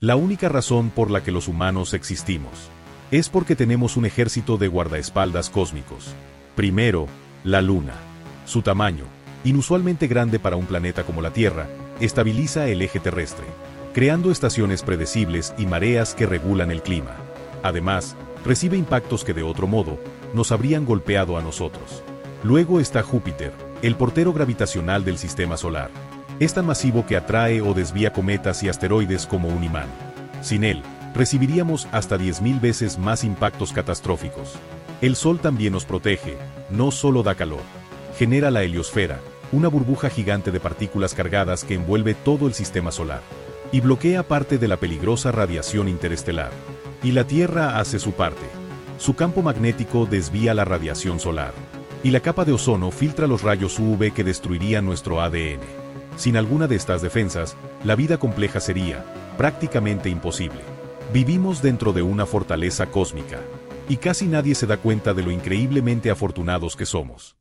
La única razón por la que los humanos existimos es porque tenemos un ejército de guardaespaldas cósmicos. Primero, la Luna. Su tamaño, inusualmente grande para un planeta como la Tierra, estabiliza el eje terrestre, creando estaciones predecibles y mareas que regulan el clima. Además, recibe impactos que de otro modo nos habrían golpeado a nosotros. Luego está Júpiter, el portero gravitacional del sistema solar. Es tan masivo que atrae o desvía cometas y asteroides como un imán. Sin él, recibiríamos hasta 10.000 veces más impactos catastróficos. El Sol también nos protege, no solo da calor. Genera la heliosfera, una burbuja gigante de partículas cargadas que envuelve todo el sistema solar. Y bloquea parte de la peligrosa radiación interestelar. Y la Tierra hace su parte. Su campo magnético desvía la radiación solar. Y la capa de ozono filtra los rayos UV que destruirían nuestro ADN. Sin alguna de estas defensas, la vida compleja sería, prácticamente imposible. Vivimos dentro de una fortaleza cósmica, y casi nadie se da cuenta de lo increíblemente afortunados que somos.